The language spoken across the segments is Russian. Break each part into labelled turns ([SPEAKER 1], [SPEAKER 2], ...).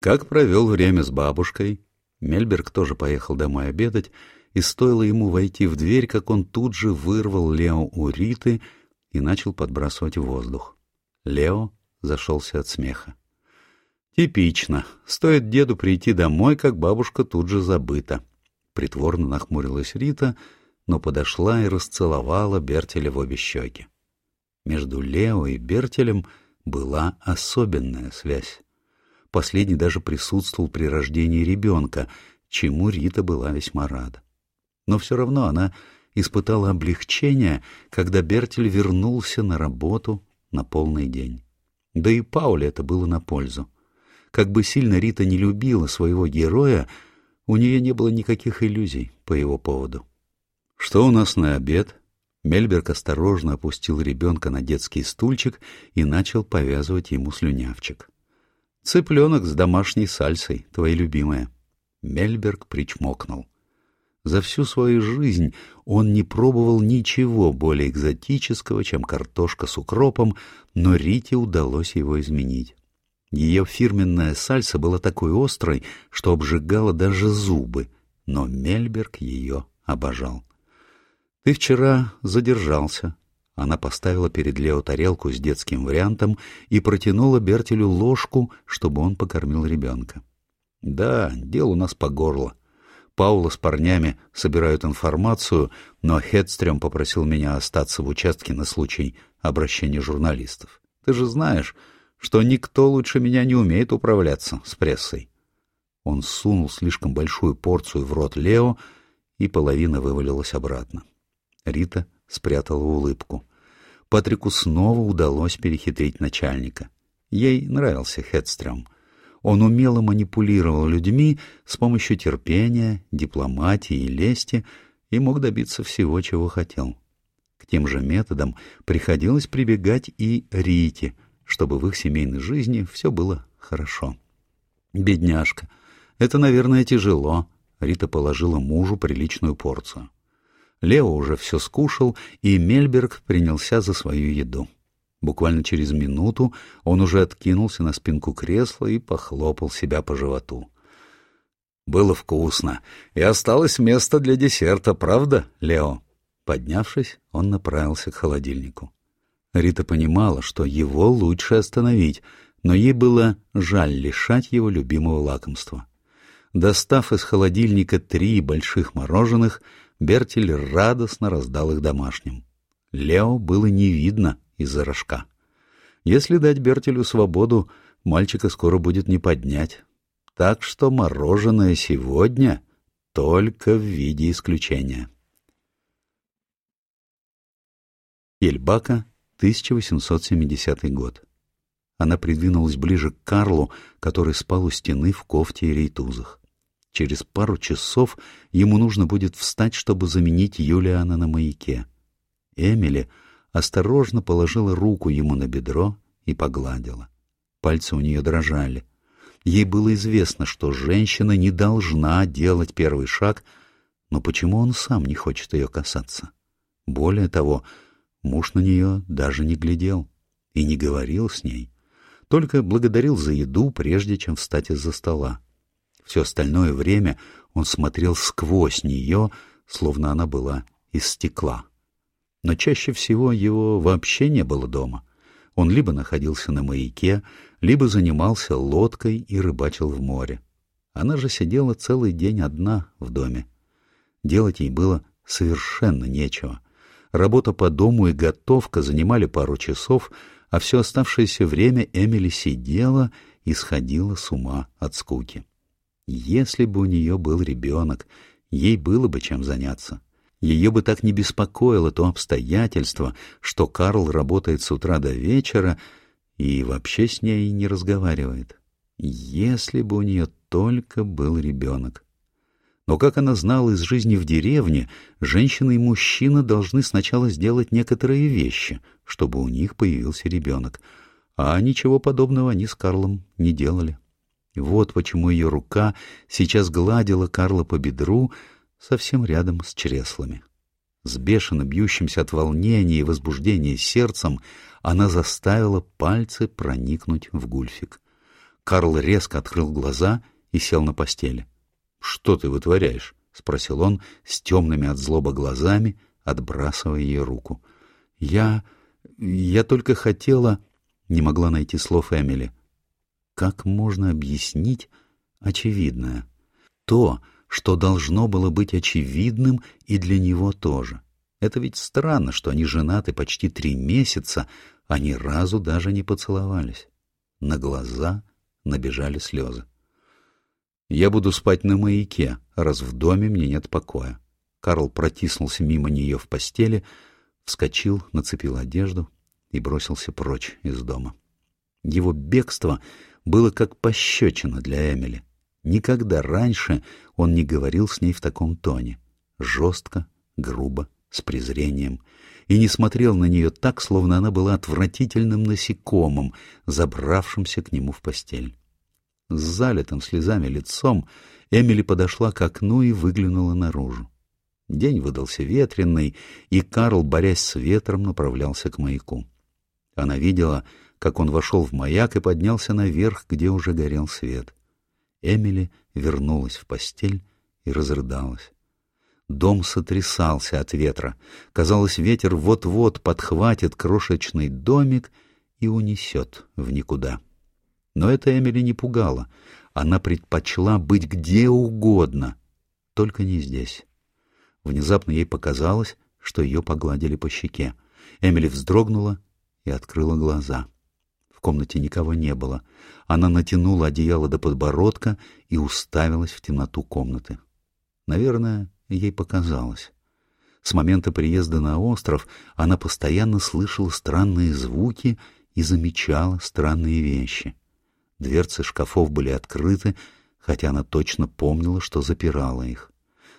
[SPEAKER 1] Как провел время с бабушкой? Мельберг тоже поехал домой обедать, и стоило ему войти в дверь, как он тут же вырвал Лео у Риты и начал подбрасывать в воздух. Лео зашелся от смеха. Типично. Стоит деду прийти домой, как бабушка тут же забыта. Притворно нахмурилась Рита, но подошла и расцеловала Бертеля в обе щеки. Между Лео и Бертелем была особенная связь. Последний даже присутствовал при рождении ребенка, чему Рита была весьма рада. Но все равно она испытала облегчение, когда Бертель вернулся на работу на полный день. Да и Пауле это было на пользу. Как бы сильно Рита не любила своего героя, у нее не было никаких иллюзий по его поводу. «Что у нас на обед?» Мельберг осторожно опустил ребенка на детский стульчик и начал повязывать ему слюнявчик. «Цыпленок с домашней сальсой, твоя любимая». Мельберг причмокнул. За всю свою жизнь он не пробовал ничего более экзотического, чем картошка с укропом, но Рите удалось его изменить. Ее фирменная сальса была такой острой, что обжигала даже зубы, но Мельберг ее обожал. «Ты вчера задержался». Она поставила перед Лео тарелку с детским вариантом и протянула Бертелю ложку, чтобы он покормил ребенка. «Да, дело у нас по горло. Паула с парнями собирают информацию, но Хедстрем попросил меня остаться в участке на случай обращения журналистов. Ты же знаешь, что никто лучше меня не умеет управляться с прессой. Он сунул слишком большую порцию в рот Лео, и половина вывалилась обратно. Рита спрятала улыбку. Патрику снова удалось перехитрить начальника. Ей нравился Хедстрем. Он умело манипулировал людьми с помощью терпения, дипломатии и лести и мог добиться всего, чего хотел. К тем же методам приходилось прибегать и Рите — чтобы в их семейной жизни все было хорошо. «Бедняжка, это, наверное, тяжело», — Рита положила мужу приличную порцию. Лео уже все скушал, и Мельберг принялся за свою еду. Буквально через минуту он уже откинулся на спинку кресла и похлопал себя по животу. «Было вкусно, и осталось место для десерта, правда, Лео?» Поднявшись, он направился к холодильнику. Рита понимала, что его лучше остановить, но ей было жаль лишать его любимого лакомства. Достав из холодильника три больших мороженых, Бертель радостно раздал их домашним. Лео было не видно из-за рожка. Если дать Бертелю свободу, мальчика скоро будет не поднять. Так что мороженое сегодня только в виде исключения. Ельбака 1870 год. Она придвинулась ближе к Карлу, который спал у стены в кофте и рейтузах. Через пару часов ему нужно будет встать, чтобы заменить Юлиана на маяке. Эмили осторожно положила руку ему на бедро и погладила. Пальцы у нее дрожали. Ей было известно, что женщина не должна делать первый шаг, но почему он сам не хочет ее касаться? Более того, Муж на нее даже не глядел и не говорил с ней, только благодарил за еду, прежде чем встать из-за стола. Все остальное время он смотрел сквозь нее, словно она была из стекла. Но чаще всего его вообще не было дома. Он либо находился на маяке, либо занимался лодкой и рыбачил в море. Она же сидела целый день одна в доме. Делать ей было совершенно нечего. Работа по дому и готовка занимали пару часов, а все оставшееся время Эмили сидела и сходила с ума от скуки. Если бы у нее был ребенок, ей было бы чем заняться. Ее бы так не беспокоило то обстоятельство, что Карл работает с утра до вечера и вообще с ней не разговаривает. Если бы у нее только был ребенок. Но, как она знала из жизни в деревне, женщина и мужчина должны сначала сделать некоторые вещи, чтобы у них появился ребенок. А ничего подобного они с Карлом не делали. Вот почему ее рука сейчас гладила Карла по бедру совсем рядом с чреслами. С бешено бьющимся от волнения и возбуждения сердцем она заставила пальцы проникнуть в гульфик. Карл резко открыл глаза и сел на постели. «Что ты вытворяешь?» — спросил он с темными от злоба глазами, отбрасывая ее руку. «Я... я только хотела...» — не могла найти слов Эмили. «Как можно объяснить очевидное? То, что должно было быть очевидным и для него тоже. Это ведь странно, что они женаты почти три месяца, а ни разу даже не поцеловались. На глаза набежали слезы. «Я буду спать на маяке, раз в доме мне нет покоя». Карл протиснулся мимо нее в постели, вскочил, нацепил одежду и бросился прочь из дома. Его бегство было как пощечина для Эмили. Никогда раньше он не говорил с ней в таком тоне. Жестко, грубо, с презрением. И не смотрел на нее так, словно она была отвратительным насекомым, забравшимся к нему в постель. С залитым слезами лицом Эмили подошла к окну и выглянула наружу. День выдался ветренный, и Карл, борясь с ветром, направлялся к маяку. Она видела, как он вошел в маяк и поднялся наверх, где уже горел свет. Эмили вернулась в постель и разрыдалась. Дом сотрясался от ветра. Казалось, ветер вот-вот подхватит крошечный домик и унесет в никуда. Но это Эмили не пугало. Она предпочла быть где угодно, только не здесь. Внезапно ей показалось, что ее погладили по щеке. Эмили вздрогнула и открыла глаза комнате никого не было. Она натянула одеяло до подбородка и уставилась в темноту комнаты. Наверное, ей показалось. С момента приезда на остров она постоянно слышала странные звуки и замечала странные вещи. Дверцы шкафов были открыты, хотя она точно помнила, что запирала их.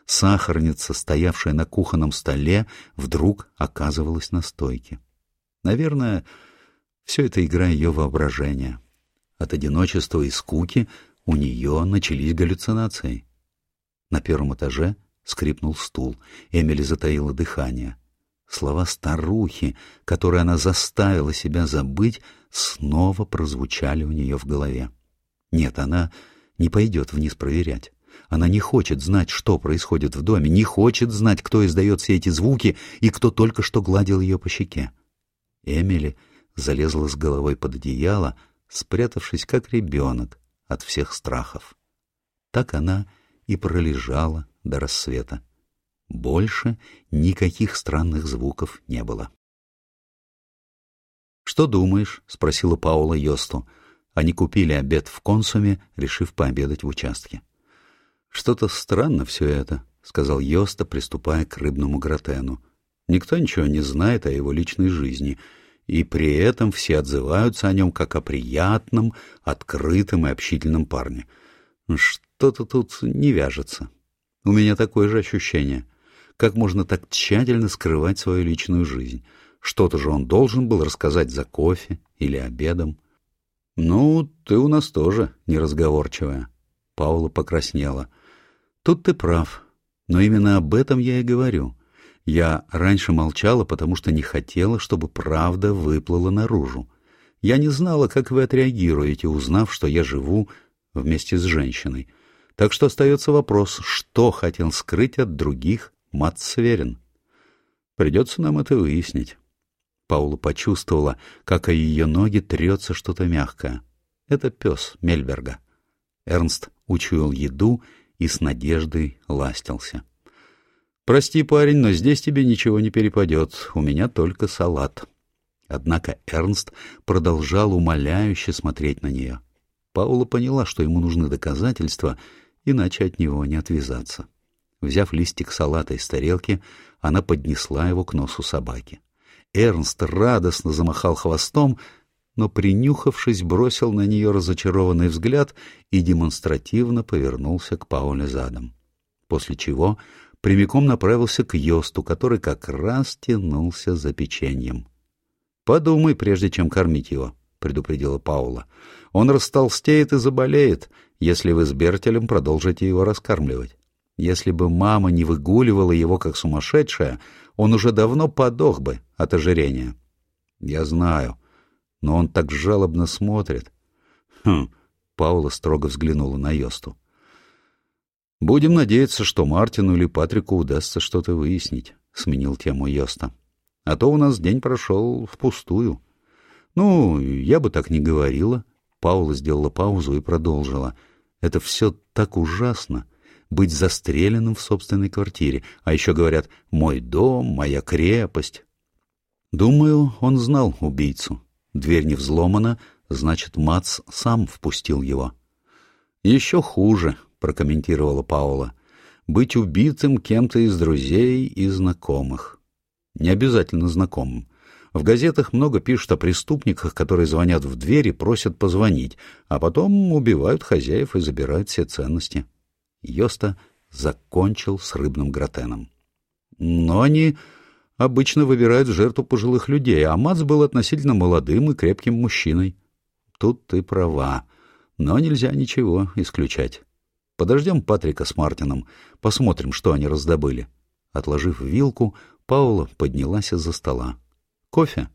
[SPEAKER 1] Сахарница, стоявшая на кухонном столе, вдруг оказывалась на стойке. Наверное, все это игра ее воображения. От одиночества и скуки у нее начались галлюцинации. На первом этаже скрипнул стул. Эмили затаила дыхание. Слова старухи, которые она заставила себя забыть, снова прозвучали у нее в голове. Нет, она не пойдет вниз проверять. Она не хочет знать, что происходит в доме, не хочет знать, кто издает все эти звуки и кто только что гладил ее по щеке. Эмили залезла с головой под одеяло, спрятавшись как ребенок от всех страхов. Так она и пролежала до рассвета. Больше никаких странных звуков не было. «Что думаешь?» — спросила Паула Йосту. Они купили обед в консуме, решив пообедать в участке. «Что-то странно все это», — сказал Йоста, приступая к рыбному гратену. «Никто ничего не знает о его личной жизни, и при этом все отзываются о нем как о приятном, открытом и общительном парне. Что-то тут не вяжется. У меня такое же ощущение. Как можно так тщательно скрывать свою личную жизнь? Что-то же он должен был рассказать за кофе или обедом. «Ну, ты у нас тоже неразговорчивая». Паула покраснела. «Тут ты прав. Но именно об этом я и говорю. Я раньше молчала, потому что не хотела, чтобы правда выплыла наружу. Я не знала, как вы отреагируете, узнав, что я живу вместе с женщиной. Так что остается вопрос, что хотел скрыть от других Мат. Придется нам это выяснить. Паула почувствовала, как о ее ноги трется что-то мягкое. Это пес Мельберга. Эрнст учуял еду и с надеждой ластился. «Прости, парень, но здесь тебе ничего не перепадет, у меня только салат». Однако Эрнст продолжал умоляюще смотреть на нее. Паула поняла, что ему нужны доказательства, иначе от него не отвязаться. Взяв листик салата из тарелки, она поднесла его к носу собаки. Эрнст радостно замахал хвостом, но, принюхавшись, бросил на нее разочарованный взгляд и демонстративно повернулся к Пауле задом. После чего прямиком направился к Йосту, который как раз тянулся за печеньем. «Подумай, прежде чем кормить его», — предупредила Паула. «Он растолстеет и заболеет, если вы с Бертелем продолжите его раскармливать. Если бы мама не выгуливала его как сумасшедшая, он уже давно подох бы от ожирения». «Я знаю, но он так жалобно смотрит». «Хм, Паула строго взглянула на Йосту. «Будем надеяться, что Мартину или Патрику удастся что-то выяснить», — сменил тему Йоста. «А то у нас день прошел впустую». «Ну, я бы так не говорила». Паула сделала паузу и продолжила. «Это все так ужасно быть застреленным в собственной квартире, а еще говорят «мой дом», «моя крепость». Думаю, он знал убийцу. Дверь не взломана, значит, Мац сам впустил его. «Еще хуже», — прокомментировала Паула, — «быть убитым кем-то из друзей и знакомых». Не обязательно знакомым. В газетах много пишут о преступниках, которые звонят в дверь и просят позвонить, а потом убивают хозяев и забирают все ценности. Йоста закончил с рыбным гратеном. Но они обычно выбирают жертву пожилых людей, а Мац был относительно молодым и крепким мужчиной. Тут ты права, но нельзя ничего исключать. Подождем Патрика с Мартином, посмотрим, что они раздобыли. Отложив вилку, Паула поднялась из-за стола. «Кофе?»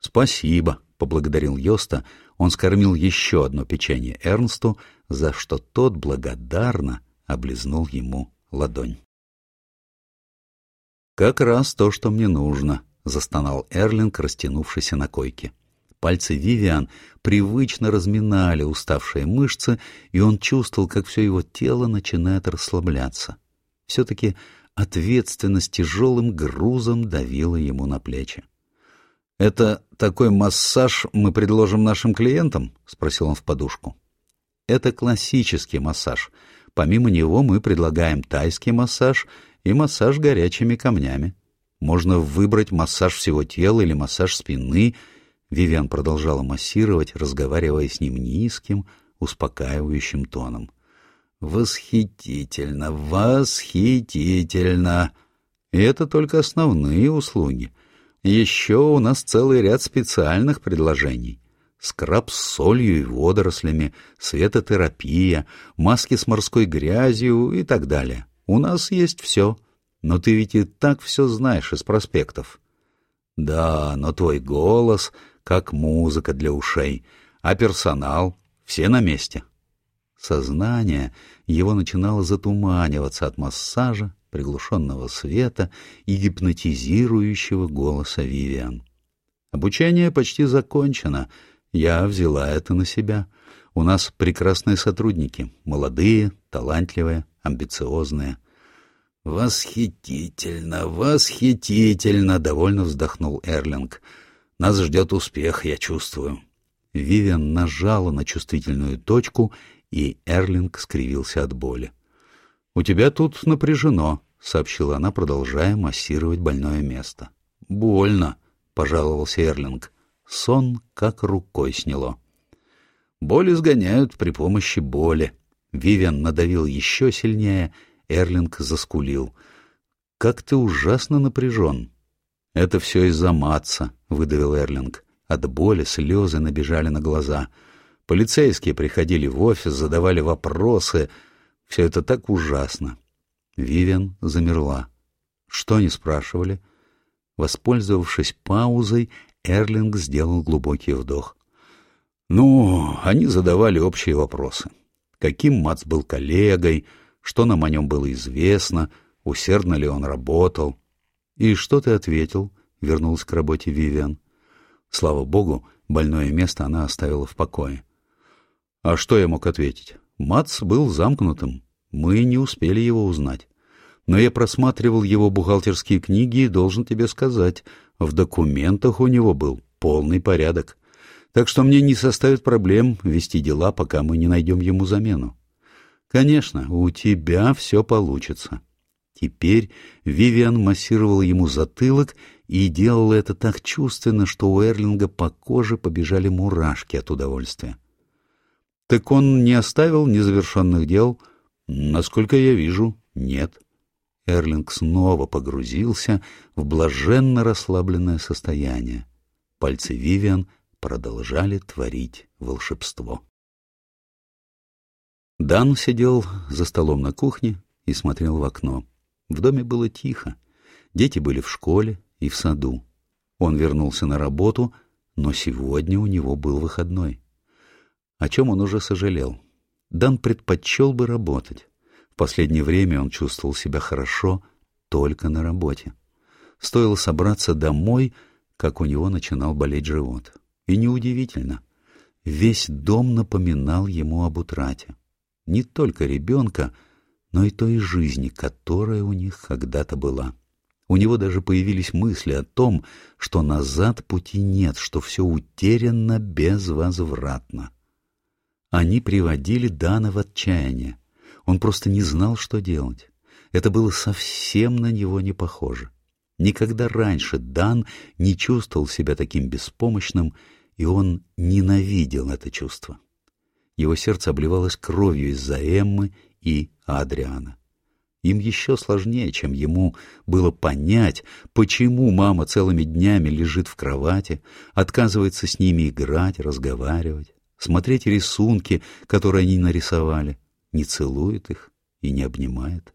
[SPEAKER 1] «Спасибо», — поблагодарил Йоста. Он скормил еще одно печенье Эрнсту, за что тот благодарно облизнул ему ладонь. «Как раз то, что мне нужно», — застонал Эрлинг, растянувшийся на койке. Пальцы Вивиан привычно разминали уставшие мышцы, и он чувствовал, как все его тело начинает расслабляться. Все-таки ответственность тяжелым грузом давила ему на плечи. «Это такой массаж мы предложим нашим клиентам?» — спросил он в подушку. «Это классический массаж. Помимо него мы предлагаем тайский массаж и массаж горячими камнями. Можно выбрать массаж всего тела или массаж спины. Вивиан продолжала массировать, разговаривая с ним низким, успокаивающим тоном. «Восхитительно, восхитительно!» И это только основные услуги. Еще у нас целый ряд специальных предложений. Скраб с солью и водорослями, светотерапия, маски с морской грязью и так далее. У нас есть все. Но ты ведь и так все знаешь из проспектов. Да, но твой голос как музыка для ушей, а персонал все на месте. Сознание его начинало затуманиваться от массажа, приглушенного света и гипнотизирующего голоса Вивиан. Обучение почти закончено. Я взяла это на себя. У нас прекрасные сотрудники, молодые, талантливые, амбициозные. «Восхитительно, восхитительно!» — довольно вздохнул Эрлинг. «Нас ждет успех, я чувствую». Вивиан нажала на чувствительную точку, и Эрлинг скривился от боли. «У тебя тут напряжено», — сообщила она, продолжая массировать больное место. «Больно», — пожаловался Эрлинг. Сон как рукой сняло. Боль изгоняют при помощи боли. Вивиан надавил еще сильнее, Эрлинг заскулил. «Как ты ужасно напряжен!» «Это все из-за Матца», — выдавил Эрлинг. От боли слезы набежали на глаза. Полицейские приходили в офис, задавали вопросы. Все это так ужасно. Вивиан замерла. Что они спрашивали? Воспользовавшись паузой, Эрлинг сделал глубокий вдох. Ну, они задавали общие вопросы. Каким Мац был коллегой, что нам о нем было известно, усердно ли он работал. И что ты ответил? Вернулась к работе Вивиан. Слава богу, больное место она оставила в покое. А что я мог ответить? Мац был замкнутым. Мы не успели его узнать. Но я просматривал его бухгалтерские книги и должен тебе сказать, в документах у него был полный порядок. Так что мне не составит проблем вести дела, пока мы не найдем ему замену. Конечно, у тебя все получится. Теперь Вивиан массировала ему затылок и делала это так чувственно, что у Эрлинга по коже побежали мурашки от удовольствия. Так он не оставил незавершенных дел? Насколько я вижу, нет. Эрлинг снова погрузился в блаженно расслабленное состояние. Пальцы Вивиан продолжали творить волшебство. Дан сидел за столом на кухне и смотрел в окно. В доме было тихо. Дети были в школе и в саду. Он вернулся на работу, но сегодня у него был выходной. О чем он уже сожалел. Дан предпочел бы работать. В последнее время он чувствовал себя хорошо только на работе. Стоило собраться домой, как у него начинал болеть живот. И неудивительно. Весь дом напоминал ему об утрате. Не только ребенка, но и той жизни, которая у них когда-то была. У него даже появились мысли о том, что назад пути нет, что все утеряно безвозвратно. Они приводили Дана в отчаяние. Он просто не знал, что делать. Это было совсем на него не похоже. Никогда раньше Дан не чувствовал себя таким беспомощным, и он ненавидел это чувство. Его сердце обливалось кровью из-за Эммы и Адриана. Им еще сложнее, чем ему было понять, почему мама целыми днями лежит в кровати, отказывается с ними играть, разговаривать, смотреть рисунки, которые они нарисовали, не целует их и не обнимает.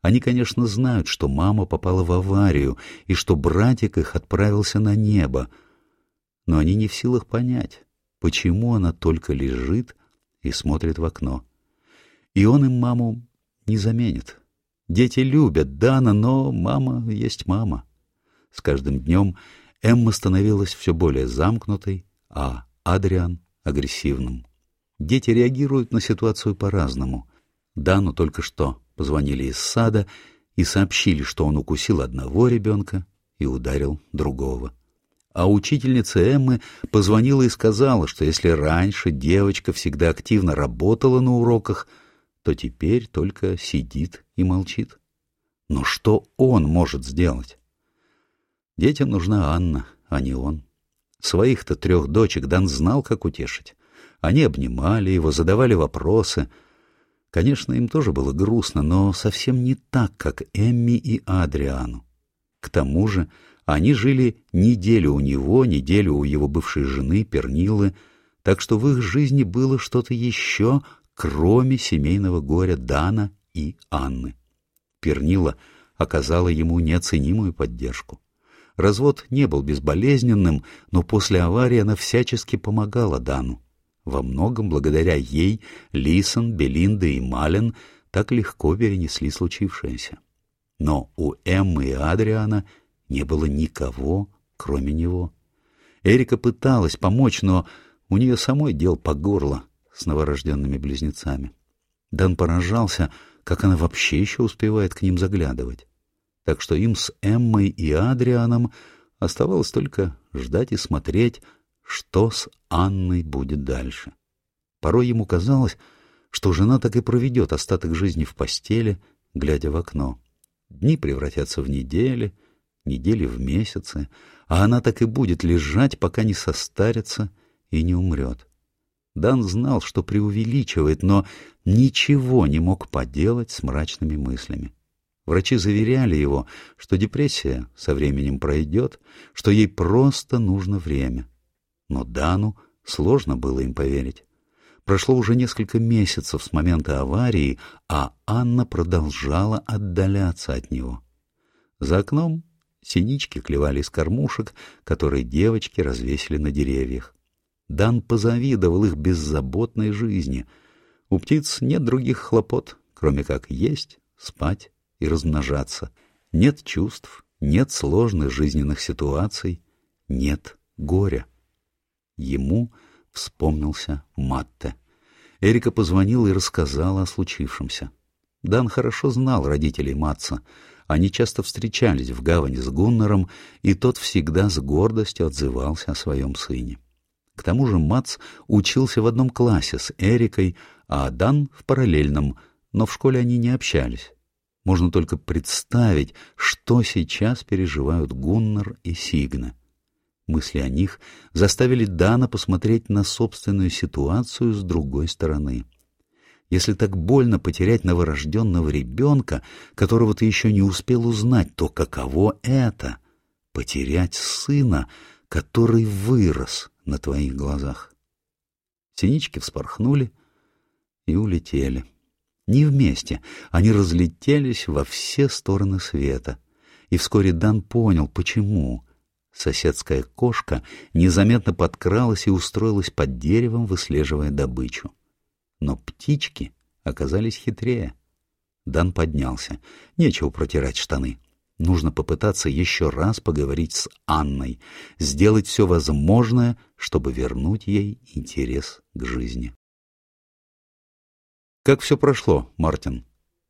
[SPEAKER 1] Они, конечно, знают, что мама попала в аварию и что братик их отправился на небо, но они не в силах понять, почему она только лежит и смотрит в окно. И он им маму не заменит. Дети любят Дана, но мама есть мама. С каждым днем Эмма становилась все более замкнутой, а Адриан — агрессивным. Дети реагируют на ситуацию по-разному. Дану только что позвонили из сада и сообщили, что он укусил одного ребенка и ударил другого. А учительница Эммы позвонила и сказала, что если раньше девочка всегда активно работала на уроках, то теперь только сидит и молчит. Но что он может сделать? Детям нужна Анна, а не он. Своих-то трех дочек Дан знал, как утешить. Они обнимали его, задавали вопросы — Конечно, им тоже было грустно, но совсем не так, как Эмми и Адриану. К тому же они жили неделю у него, неделю у его бывшей жены Пернилы, так что в их жизни было что-то еще, кроме семейного горя Дана и Анны. Пернила оказала ему неоценимую поддержку. Развод не был безболезненным, но после аварии она всячески помогала Дану. Во многом благодаря ей Лисон, Белинда и Мален так легко перенесли случившееся. Но у Эммы и Адриана не было никого, кроме него. Эрика пыталась помочь, но у нее самой дел по горло с новорожденными близнецами. Дан поражался, как она вообще еще успевает к ним заглядывать. Так что им с Эммой и Адрианом оставалось только ждать и смотреть, что с Анной будет дальше. Порой ему казалось, что жена так и проведет остаток жизни в постели, глядя в окно. Дни превратятся в недели, недели в месяцы, а она так и будет лежать, пока не состарится и не умрет. Дан знал, что преувеличивает, но ничего не мог поделать с мрачными мыслями. Врачи заверяли его, что депрессия со временем пройдет, что ей просто нужно время — но Дану сложно было им поверить. Прошло уже несколько месяцев с момента аварии, а Анна продолжала отдаляться от него. За окном синички клевали из кормушек, которые девочки развесили на деревьях. Дан позавидовал их беззаботной жизни. У птиц нет других хлопот, кроме как есть, спать и размножаться. Нет чувств, нет сложных жизненных ситуаций, нет горя. Ему вспомнился Матте. Эрика позвонила и рассказала о случившемся. Дан хорошо знал родителей Матца. Они часто встречались в гавани с Гуннером, и тот всегда с гордостью отзывался о своем сыне. К тому же Мац учился в одном классе с Эрикой, а Дан в параллельном, но в школе они не общались. Можно только представить, что сейчас переживают Гуннер и Сигна. Мысли о них заставили Дана посмотреть на собственную ситуацию с другой стороны. Если так больно потерять новорожденного ребенка, которого ты еще не успел узнать, то каково это — потерять сына, который вырос на твоих глазах? Синички вспорхнули и улетели. Не вместе, они разлетелись во все стороны света. И вскоре Дан понял, почему — Соседская кошка незаметно подкралась и устроилась под деревом, выслеживая добычу. Но птички оказались хитрее. Дан поднялся. Нечего протирать штаны. Нужно попытаться еще раз поговорить с Анной, сделать все возможное, чтобы вернуть ей интерес к жизни. «Как все прошло, Мартин?»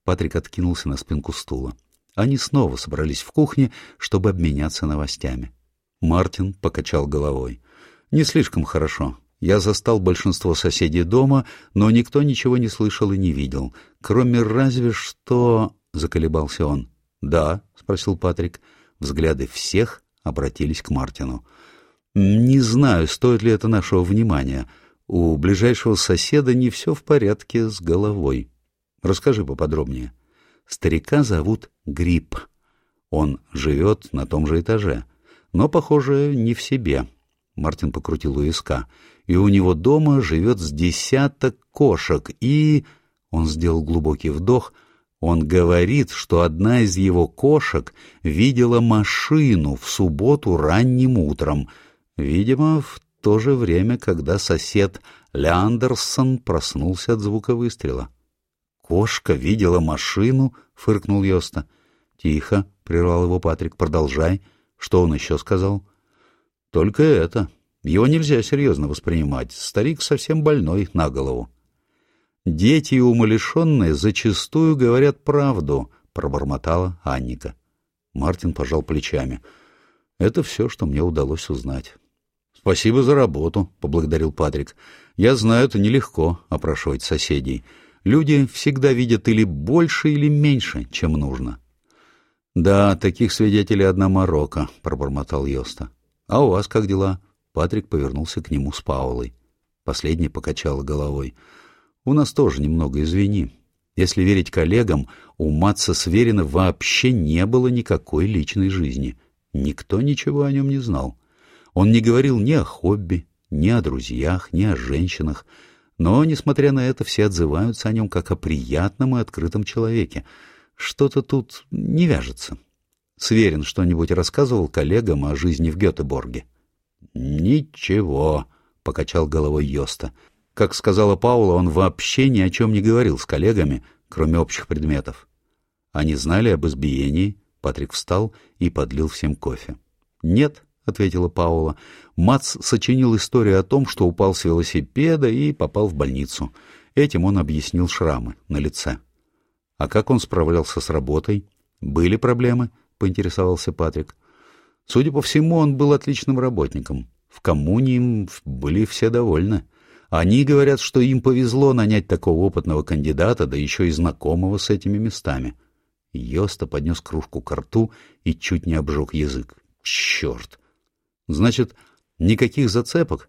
[SPEAKER 1] Патрик откинулся на спинку стула. Они снова собрались в кухне, чтобы обменяться новостями. Мартин покачал головой. «Не слишком хорошо. Я застал большинство соседей дома, но никто ничего не слышал и не видел, кроме разве что...» — заколебался он. «Да», — спросил Патрик. Взгляды всех обратились к Мартину. «Не знаю, стоит ли это нашего внимания. У ближайшего соседа не все в порядке с головой. Расскажи поподробнее». Старика зовут Грипп. Он живет на том же этаже, но, похоже, не в себе. Мартин покрутил у виска. И у него дома живет с десяток кошек, и... Он сделал глубокий вдох — он говорит, что одна из его кошек видела машину в субботу ранним утром, видимо, в то же время, когда сосед Ляндерсон проснулся от звука выстрела. «Кошка видела машину?» — фыркнул Йоста. «Тихо», — прервал его Патрик, — «продолжай. Что он еще сказал?» «Только это. Его нельзя серьезно воспринимать. Старик совсем больной на голову». «Дети и умалишенные зачастую говорят правду», — пробормотала Анника. Мартин пожал плечами. «Это все, что мне удалось узнать». «Спасибо за работу», — поблагодарил Патрик. «Я знаю, это нелегко — опрашивать соседей. Люди всегда видят или больше, или меньше, чем нужно». «Да, таких свидетелей одна морока», — пробормотал Йоста. «А у вас как дела?» Патрик повернулся к нему с Паулой. Последний покачала головой. У нас тоже немного извини. Если верить коллегам, у Матса Сверина вообще не было никакой личной жизни. Никто ничего о нем не знал. Он не говорил ни о хобби, ни о друзьях, ни о женщинах. Но, несмотря на это, все отзываются о нем как о приятном и открытом человеке. Что-то тут не вяжется. Сверин что-нибудь рассказывал коллегам о жизни в Гетеборге? «Ничего», — покачал головой Йоста. Как сказала Паула, он вообще ни о чем не говорил с коллегами, кроме общих предметов. Они знали об избиении. Патрик встал и подлил всем кофе. «Нет», — ответила Паула. Мац сочинил историю о том, что упал с велосипеда и попал в больницу. Этим он объяснил шрамы на лице. «А как он справлялся с работой? Были проблемы?» — поинтересовался Патрик. Судя по всему, он был отличным работником. В коммуне им были все довольны. Они говорят, что им повезло нанять такого опытного кандидата, да еще и знакомого с этими местами. Йоста поднес кружку к рту и чуть не обжег язык. Черт! Значит, никаких зацепок?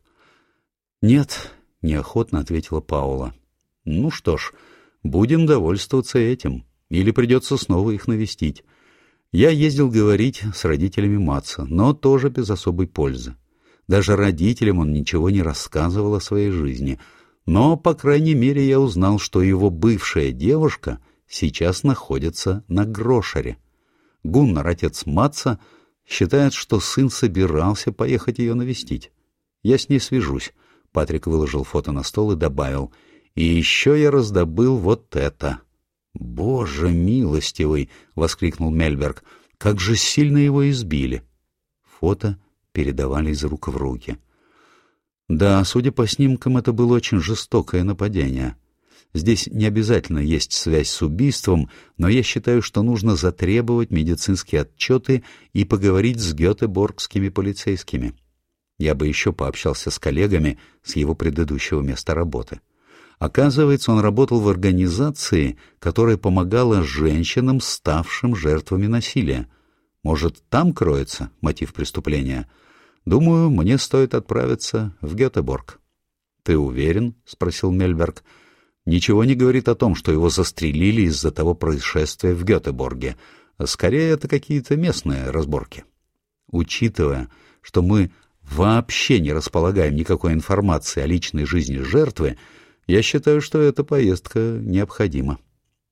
[SPEAKER 1] Нет, неохотно ответила Паула. Ну что ж, будем довольствоваться этим. Или придется снова их навестить. Я ездил говорить с родителями Матса, но тоже без особой пользы. Даже родителям он ничего не рассказывал о своей жизни. Но, по крайней мере, я узнал, что его бывшая девушка сейчас находится на Грошере. Гуннар, отец Матца, считает, что сын собирался поехать ее навестить. Я с ней свяжусь. Патрик выложил фото на стол и добавил. И еще я раздобыл вот это. «Боже милостивый!» — воскликнул Мельберг. «Как же сильно его избили!» Фото — передавали из рук в руки. Да, судя по снимкам, это было очень жестокое нападение. Здесь не обязательно есть связь с убийством, но я считаю, что нужно затребовать медицинские отчеты и поговорить с гетеборгскими полицейскими. Я бы еще пообщался с коллегами с его предыдущего места работы. Оказывается, он работал в организации, которая помогала женщинам, ставшим жертвами насилия. Может, там кроется мотив преступления? Думаю, мне стоит отправиться в Гетеборг. — Ты уверен? — спросил Мельберг. — Ничего не говорит о том, что его застрелили из-за того происшествия в Гетеборге. Скорее, это какие-то местные разборки. Учитывая, что мы вообще не располагаем никакой информации о личной жизни жертвы, я считаю, что эта поездка необходима.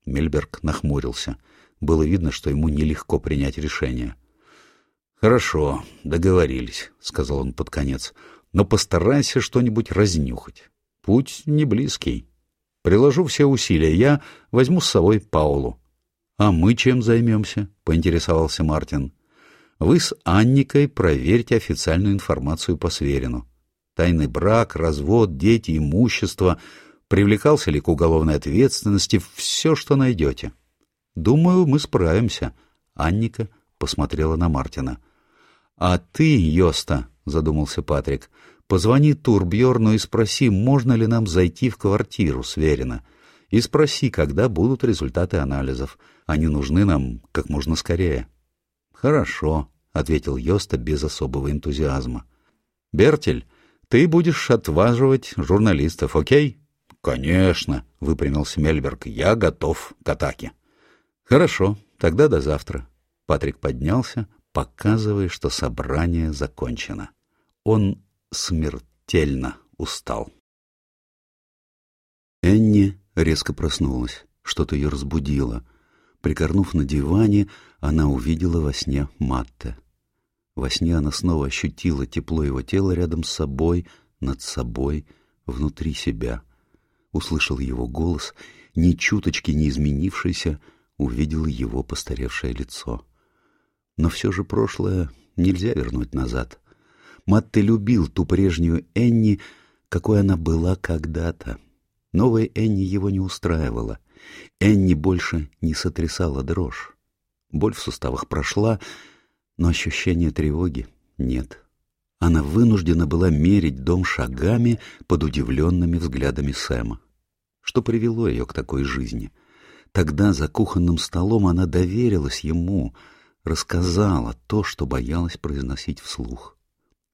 [SPEAKER 1] Мельберг нахмурился. Было видно, что ему нелегко принять решение. — Хорошо, договорились, сказал он под конец. Но постарайся что-нибудь разнюхать. Путь не близкий. Приложу все усилия. Я возьму с собой Паулу. А мы чем займемся? поинтересовался Мартин. Вы с Анникой проверьте официальную информацию по Сверину. Тайный брак, развод, дети, имущество, привлекался ли к уголовной ответственности, все, что найдете. Думаю, мы справимся. Анника посмотрела на Мартина. А ты, Йоста, задумался Патрик, позвони Турбьерну и спроси, можно ли нам зайти в квартиру Сверина. И спроси, когда будут результаты анализов. Они нужны нам как можно скорее. Хорошо, ответил Йоста без особого энтузиазма. Бертель, ты будешь отваживать журналистов, окей? Конечно, выпрямился Мельберг. Я готов к атаке. Хорошо, тогда до завтра. Патрик поднялся, показывая, что собрание закончено. Он смертельно устал. Энни резко проснулась. Что-то ее разбудило. Прикорнув на диване, она увидела во сне Матте. Во сне она снова ощутила тепло его тела рядом с собой, над собой, внутри себя. Услышал его голос, ни чуточки не изменившийся, увидел его постаревшее лицо. Но все же прошлое нельзя вернуть назад. Матте любил ту прежнюю Энни, какой она была когда-то. Новая Энни его не устраивала. Энни больше не сотрясала дрожь. Боль в суставах прошла, но ощущения тревоги нет. Она вынуждена была мерить дом шагами под удивленными взглядами Сэма. Что привело ее к такой жизни — Тогда за кухонным столом она доверилась ему, рассказала то, что боялась произносить вслух.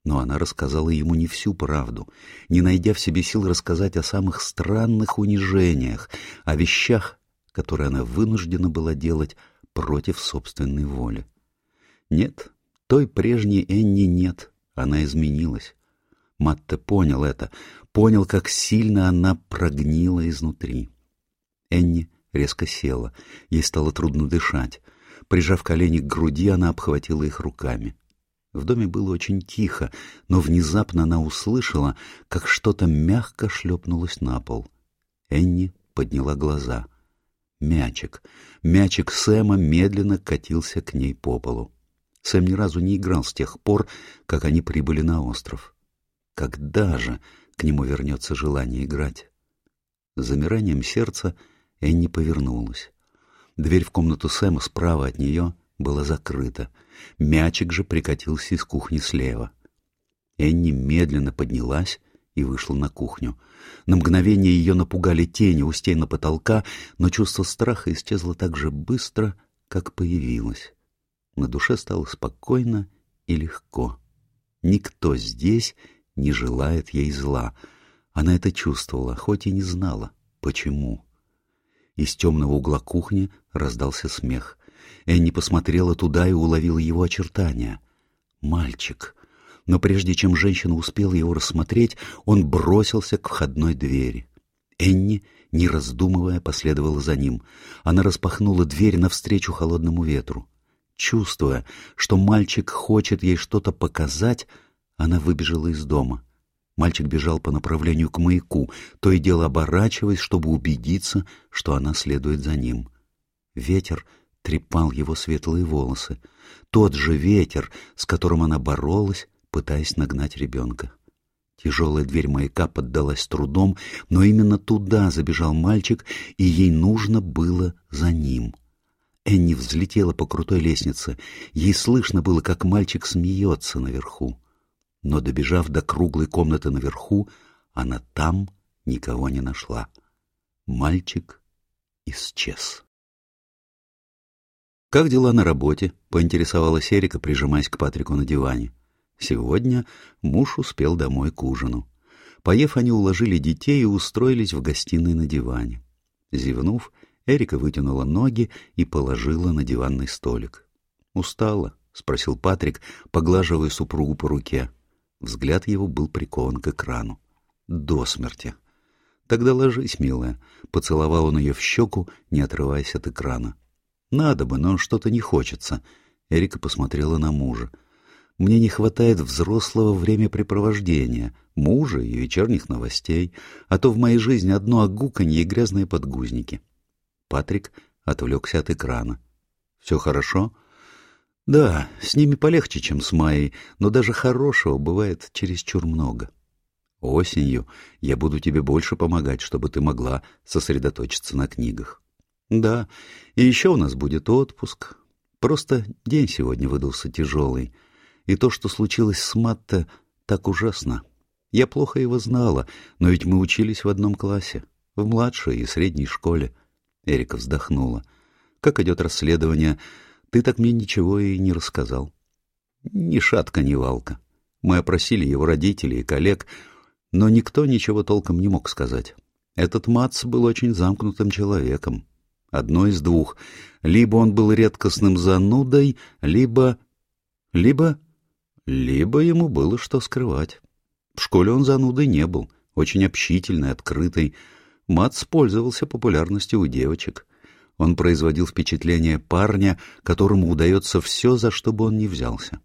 [SPEAKER 1] Но она рассказала ему не всю правду, не найдя в себе сил рассказать о самых странных унижениях, о вещах, которые она вынуждена была делать против собственной воли. Нет, той прежней Энни нет, она изменилась. Матте понял это, понял, как сильно она прогнила изнутри. Энни резко села. Ей стало трудно дышать. Прижав колени к груди, она обхватила их руками. В доме было очень тихо, но внезапно она услышала, как что-то мягко шлепнулось на пол. Энни подняла глаза. Мячик. Мячик Сэма медленно катился к ней по полу. Сэм ни разу не играл с тех пор, как они прибыли на остров. Когда же к нему вернется желание играть? С замиранием сердца — Энни повернулась. Дверь в комнату Сэма справа от нее была закрыта. Мячик же прикатился из кухни слева. Энни медленно поднялась и вышла на кухню. На мгновение ее напугали тени у стены потолка, но чувство страха исчезло так же быстро, как появилось. На душе стало спокойно и легко. Никто здесь не желает ей зла. Она это чувствовала, хоть и не знала, почему. Из темного угла кухни раздался смех. Энни посмотрела туда и уловила его очертания. Мальчик. Но прежде чем женщина успела его рассмотреть, он бросился к входной двери. Энни, не раздумывая, последовала за ним. Она распахнула дверь навстречу холодному ветру. Чувствуя, что мальчик хочет ей что-то показать, она выбежала из дома — Мальчик бежал по направлению к маяку, то и дело оборачиваясь, чтобы убедиться, что она следует за ним. Ветер трепал его светлые волосы. Тот же ветер, с которым она боролась, пытаясь нагнать ребенка. Тяжелая дверь маяка поддалась трудом, но именно туда забежал мальчик, и ей нужно было за ним. Энни взлетела по крутой лестнице. Ей слышно было, как мальчик смеется наверху но, добежав до круглой комнаты наверху, она там никого не нашла. Мальчик исчез. «Как дела на работе?» — поинтересовалась Эрика, прижимаясь к Патрику на диване. Сегодня муж успел домой к ужину. Поев, они уложили детей и устроились в гостиной на диване. Зевнув, Эрика вытянула ноги и положила на диванный столик. «Устала?» — спросил Патрик, поглаживая супругу по руке. Взгляд его был прикован к экрану. До смерти. «Тогда ложись, милая», — поцеловал он ее в щеку, не отрываясь от экрана. «Надо бы, но что-то не хочется». Эрика посмотрела на мужа. Мне не хватает взрослого времяпрепровождения, мужа и вечерних новостей, а то в моей жизни одно огуканье и грязные подгузники. Патрик отвлекся от экрана. «Все хорошо?» «Да, с ними полегче, чем с Майей, но даже хорошего бывает чересчур много. Осенью я буду тебе больше помогать, чтобы ты могла сосредоточиться на книгах. Да, и еще у нас будет отпуск. Просто день сегодня выдался тяжелый. И то, что случилось с Матте, так ужасно. Я плохо его знала, но ведь мы учились в одном классе, в младшей и средней школе. Эрика вздохнула. Как идет расследование? Ты так мне ничего и не рассказал. Ни шатка, ни валка. Мы опросили его родителей и коллег, но никто ничего толком не мог сказать. Этот Мац был очень замкнутым человеком. Одно из двух. Либо он был редкостным занудой, либо... Либо... Либо ему было что скрывать. В школе он занудой не был, очень общительный, открытый. Мац пользовался популярностью у девочек. Он производил впечатление парня, которому удается все, за что бы он ни взялся.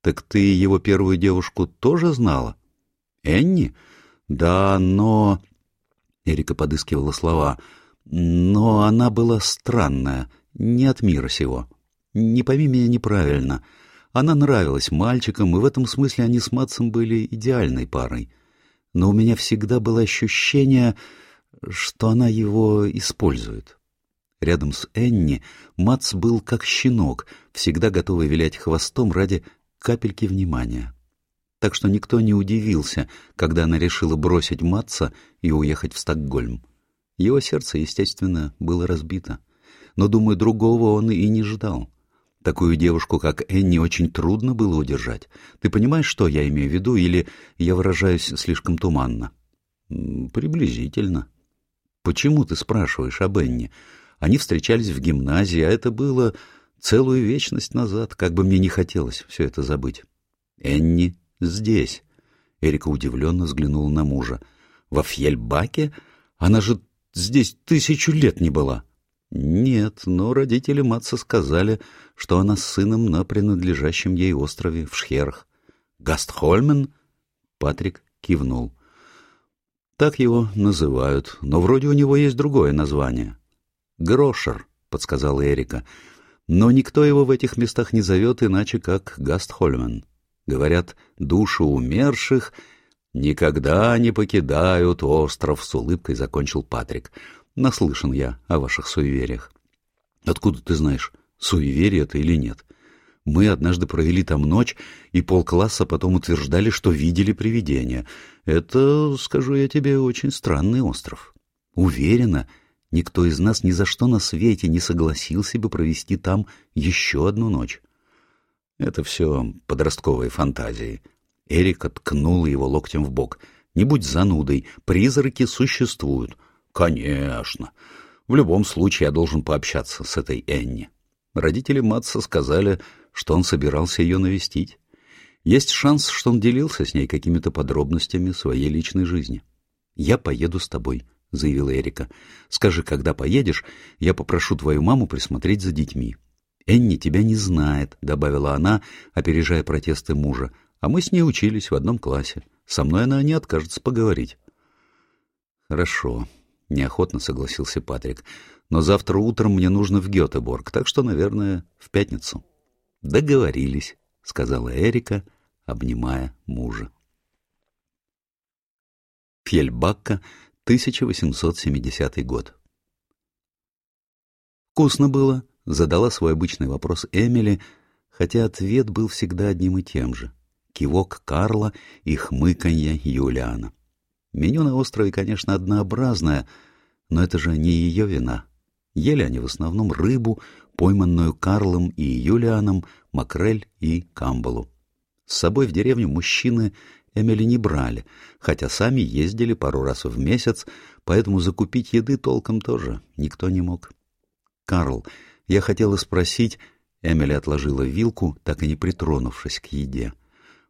[SPEAKER 1] «Так ты его первую девушку тоже знала?» «Энни?» «Да, но...» Эрика подыскивала слова. «Но она была странная, не от мира сего. Не пойми меня неправильно. Она нравилась мальчикам, и в этом смысле они с Матсом были идеальной парой. Но у меня всегда было ощущение, что она его использует. Рядом с Энни Матс был как щенок, всегда готовый вилять хвостом ради капельки внимания. Так что никто не удивился, когда она решила бросить Матса и уехать в Стокгольм. Его сердце, естественно, было разбито. Но, думаю, другого он и не ждал. Такую девушку, как Энни, очень трудно было удержать. Ты понимаешь, что я имею в виду, или я выражаюсь слишком туманно? Приблизительно. Почему ты спрашиваешь об Энни? Они встречались в гимназии, а это было целую вечность назад, как бы мне не хотелось все это забыть. Энни здесь. Эрика удивленно взглянула на мужа. Во Фьельбаке? Она же здесь тысячу лет не была. Нет, но родители Матса сказали, что она с сыном на принадлежащем ей острове в Шхерах. Гастхольмен? Патрик кивнул. Так его называют, но вроде у него есть другое название. Грошер, подсказала Эрика. Но никто его в этих местах не зовет иначе, как Гастхольмен. Говорят, души умерших никогда не покидают остров, с улыбкой закончил Патрик. Наслышан я о ваших суевериях. Откуда ты знаешь, суеверие это или нет? Мы однажды провели там ночь, и полкласса потом утверждали, что видели привидения. Это, скажу я тебе, очень странный остров. Уверена, никто из нас ни за что на свете не согласился бы провести там еще одну ночь. Это все подростковые фантазии. Эрик откнул его локтем в бок. Не будь занудой, призраки существуют. Конечно. В любом случае я должен пообщаться с этой Энни. Родители Матса сказали, что он собирался ее навестить. Есть шанс, что он делился с ней какими-то подробностями своей личной жизни. «Я поеду с тобой», — заявила Эрика. «Скажи, когда поедешь, я попрошу твою маму присмотреть за детьми». «Энни тебя не знает», — добавила она, опережая протесты мужа. «А мы с ней учились в одном классе. Со мной она не откажется поговорить». «Хорошо», — неохотно согласился Патрик. «Но завтра утром мне нужно в Гетеборг, так что, наверное, в пятницу». «Договорились», — сказала Эрика, обнимая мужа. Фьельбакка, 1870 год. «Вкусно было», — задала свой обычный вопрос Эмили, хотя ответ был всегда одним и тем же. Кивок Карла и хмыканье Юлиана. Меню на острове, конечно, однообразное, но это же не ее вина. Ели они в основном рыбу, пойманную Карлом и Юлианом, макрель и камбалу. С собой в деревню мужчины Эмили не брали, хотя сами ездили пару раз в месяц, поэтому закупить еды толком тоже никто не мог. «Карл, я хотела спросить...» Эмили отложила вилку, так и не притронувшись к еде.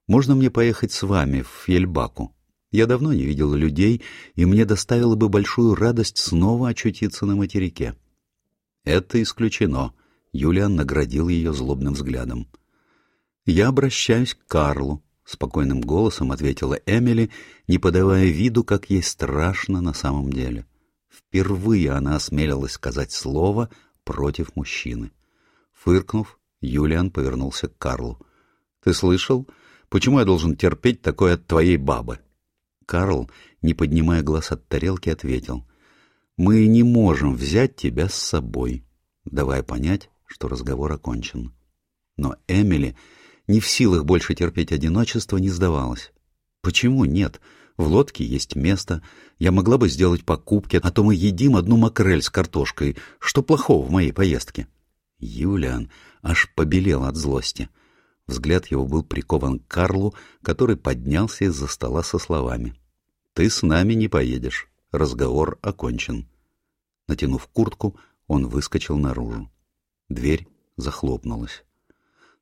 [SPEAKER 1] «Можно мне поехать с вами в Фельбаку?» Я давно не видел людей, и мне доставило бы большую радость снова очутиться на материке. Это исключено. Юлиан наградил ее злобным взглядом. «Я обращаюсь к Карлу», — спокойным голосом ответила Эмили, не подавая виду, как ей страшно на самом деле. Впервые она осмелилась сказать слово против мужчины. Фыркнув, Юлиан повернулся к Карлу. «Ты слышал? Почему я должен терпеть такое от твоей бабы?» Карл, не поднимая глаз от тарелки, ответил. «Мы не можем взять тебя с собой», давая понять, что разговор окончен. Но Эмили, не в силах больше терпеть одиночество, не сдавалась. «Почему нет? В лодке есть место. Я могла бы сделать покупки, а то мы едим одну макрель с картошкой. Что плохого в моей поездке?» Юлиан аж побелел от злости. Взгляд его был прикован к Карлу, который поднялся из-за стола со словами. «Ты с нами не поедешь. Разговор окончен». Натянув куртку, он выскочил наружу. Дверь захлопнулась.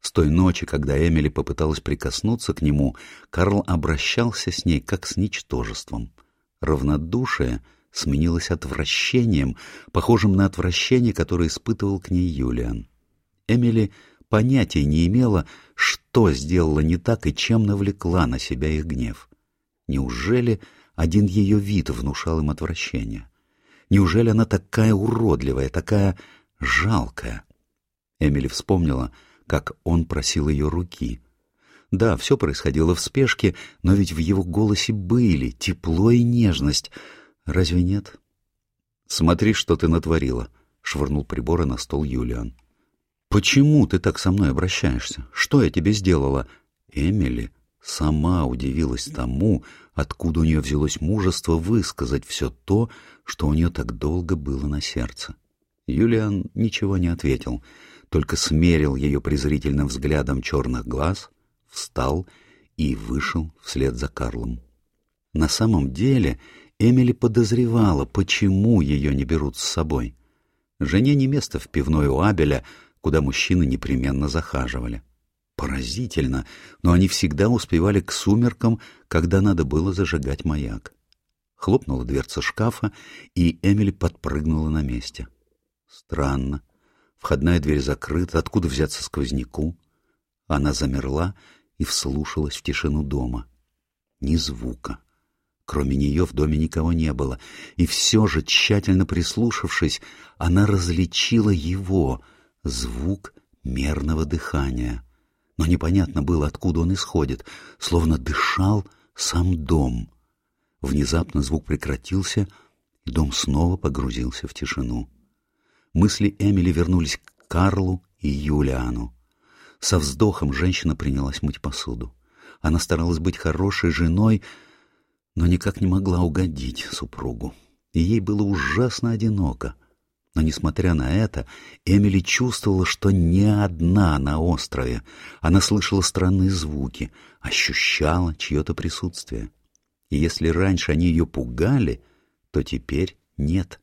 [SPEAKER 1] С той ночи, когда Эмили попыталась прикоснуться к нему, Карл обращался с ней как с ничтожеством. Равнодушие сменилось отвращением, похожим на отвращение, которое испытывал к ней Юлиан. Эмили понятия не имела, что сделала не так и чем навлекла на себя их гнев. Неужели один ее вид внушал им отвращение? Неужели она такая уродливая, такая жалкая? Эмили вспомнила, как он просил ее руки. Да, все происходило в спешке, но ведь в его голосе были тепло и нежность. Разве нет? «Смотри, что ты натворила», — швырнул приборы на стол Юлиан. «Почему ты так со мной обращаешься? Что я тебе сделала?» Эмили сама удивилась тому, откуда у нее взялось мужество высказать все то, что у нее так долго было на сердце. Юлиан ничего не ответил, только смерил ее презрительным взглядом черных глаз, встал и вышел вслед за Карлом. На самом деле Эмили подозревала, почему ее не берут с собой. Жене не место в пивной у Абеля, куда мужчины непременно захаживали. Поразительно, но они всегда успевали к сумеркам, когда надо было зажигать маяк. Хлопнула дверца шкафа, и Эмили подпрыгнула на месте. Странно. Входная дверь закрыта, откуда взяться сквозняку? Она замерла и вслушалась в тишину дома. Ни звука. Кроме нее в доме никого не было, и все же, тщательно прислушавшись, она различила его — звук мерного дыхания. Но непонятно было, откуда он исходит, словно дышал сам дом. Внезапно звук прекратился, и дом снова погрузился в тишину. Мысли Эмили вернулись к Карлу и Юлиану. Со вздохом женщина принялась мыть посуду. Она старалась быть хорошей женой, но никак не могла угодить супругу. И ей было ужасно одиноко. Но, несмотря на это, Эмили чувствовала, что не одна на острове. Она слышала странные звуки, ощущала чье-то присутствие. И если раньше они ее пугали, то теперь нет.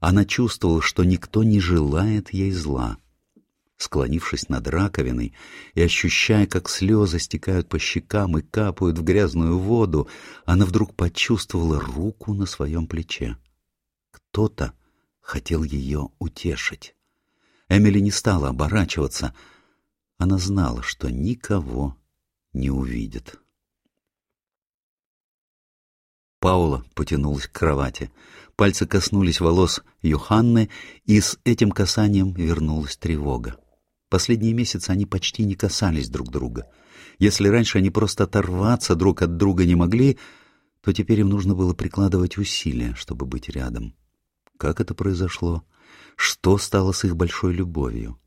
[SPEAKER 1] Она чувствовала, что никто не желает ей зла. Склонившись над раковиной и ощущая, как слезы стекают по щекам и капают в грязную воду, она вдруг почувствовала руку на своем плече. Кто-то хотел ее утешить. Эмили не стала оборачиваться. Она знала, что никого не увидит. Паула потянулась к кровати. Пальцы коснулись волос Юханны, и с этим касанием вернулась тревога. Последние месяцы они почти не касались друг друга. Если раньше они просто оторваться друг от друга не могли, то теперь им нужно было прикладывать усилия, чтобы быть рядом. Как это произошло? Что стало с их большой любовью?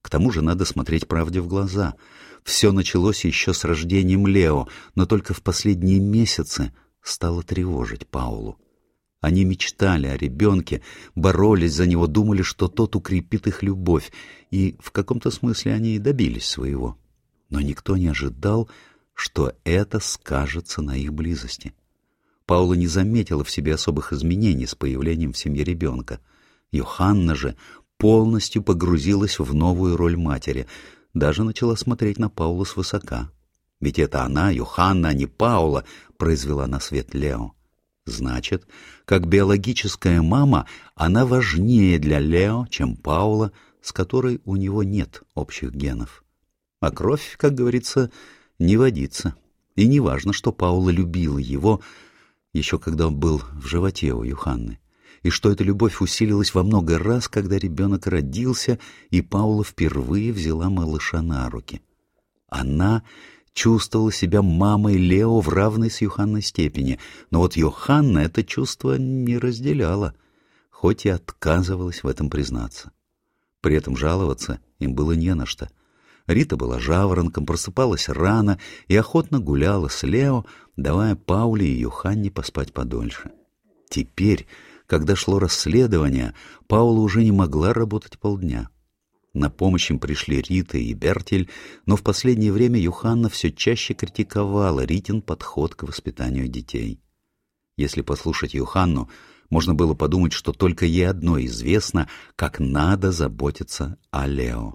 [SPEAKER 1] К тому же надо смотреть правде в глаза. Все началось еще с рождением Лео, но только в последние месяцы стало тревожить Паулу. Они мечтали о ребенке, боролись за него, думали, что тот укрепит их любовь, и в каком-то смысле они и добились своего. Но никто не ожидал, что это скажется на их близости. Паула не заметила в себе особых изменений с появлением в семье ребенка. Йоханна же полностью погрузилась в новую роль матери, даже начала смотреть на Паулу свысока. Ведь это она, Йоханна, а не Паула, произвела на свет Лео. Значит, как биологическая мама, она важнее для Лео, чем Паула, с которой у него нет общих генов. А кровь, как говорится, не водится. И не важно, что Паула любила его, еще когда он был в животе у Юханны, и что эта любовь усилилась во много раз, когда ребенок родился, и Паула впервые взяла малыша на руки. Она чувствовала себя мамой Лео в равной с Юханной степени, но вот Йоханна это чувство не разделяла, хоть и отказывалась в этом признаться. При этом жаловаться им было не на что. Рита была жаворонком, просыпалась рано и охотно гуляла с Лео, давая Пауле и Юханне поспать подольше. Теперь, когда шло расследование, Паула уже не могла работать полдня. На помощь им пришли Рита и Бертель, но в последнее время Юханна все чаще критиковала Ритин подход к воспитанию детей. Если послушать Юханну, можно было подумать, что только ей одно известно, как надо заботиться о Лео.